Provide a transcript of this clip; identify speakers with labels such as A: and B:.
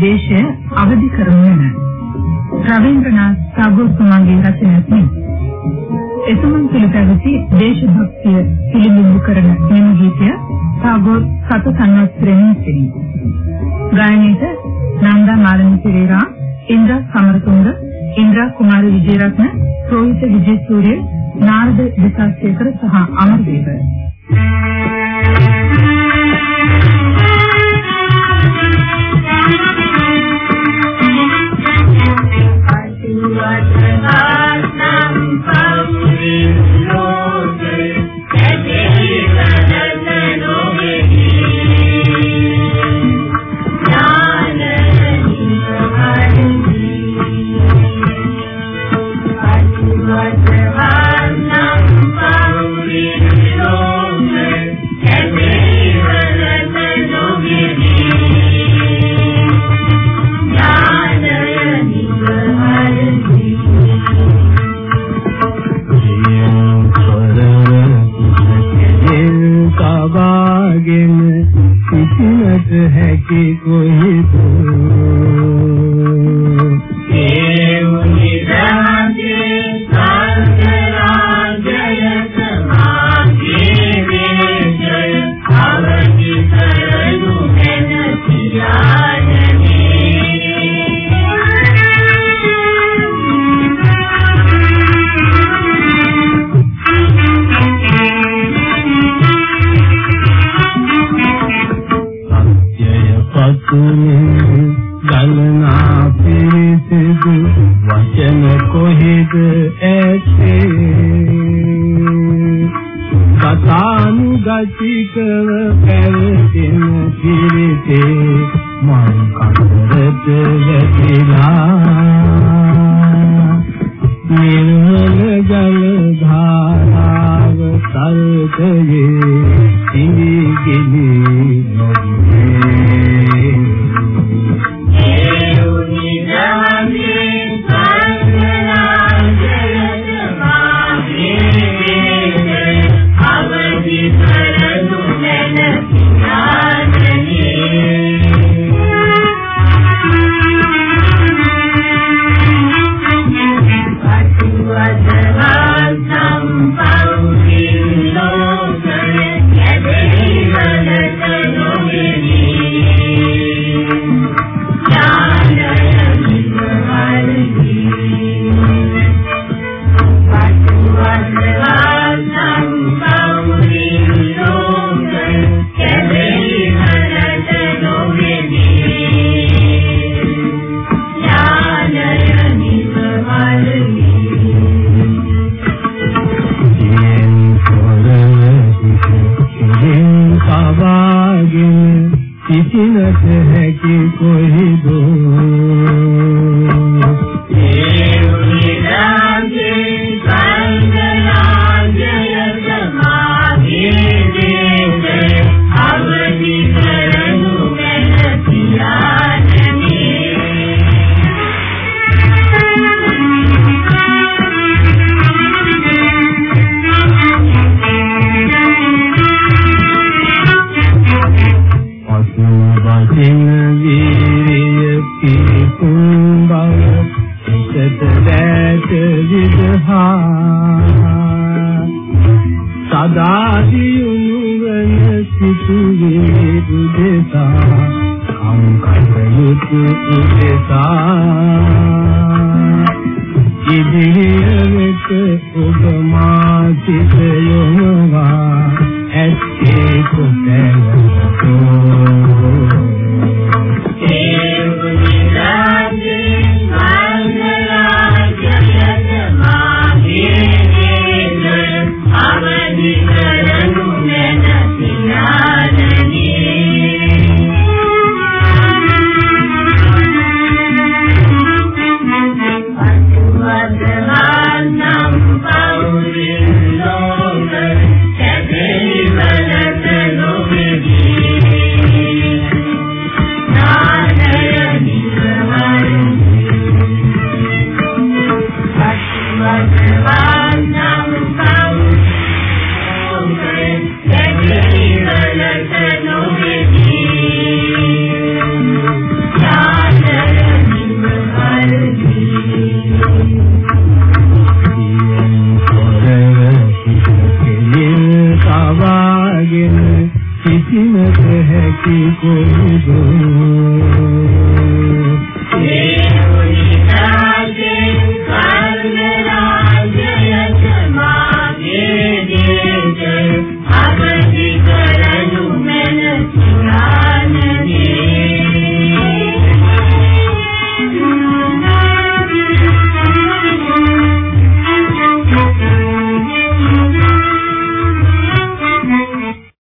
A: දේශය අවදි කරනු වෙන. රවීන්ද්‍රනාත් tagore තුමාගේ රචනයකින් එතුමන් පිළිපැවති දේශ භක්තිය පිළිබිඹු කරන මෙම ගීතය tagore සත සංස්කරණයෙන් සිටින ගායනයට නන්දා මාලනී පෙරේරා ඉන්ද්‍ර සමරතුංග ඉන්ද්‍ර කුමාර විජේරත්න රෝහිත විජේසූරිය නාරද විසස්සේකර සහ අමරදේව. Thank you.
B: සානුගතිකව පැවතින පිරිතේ මං කතරට වැටිලා. නිව किनत है कि कोई दो ඉදිරියට ඔබ මා සිත යොමවා ඇත්තේ Thank you.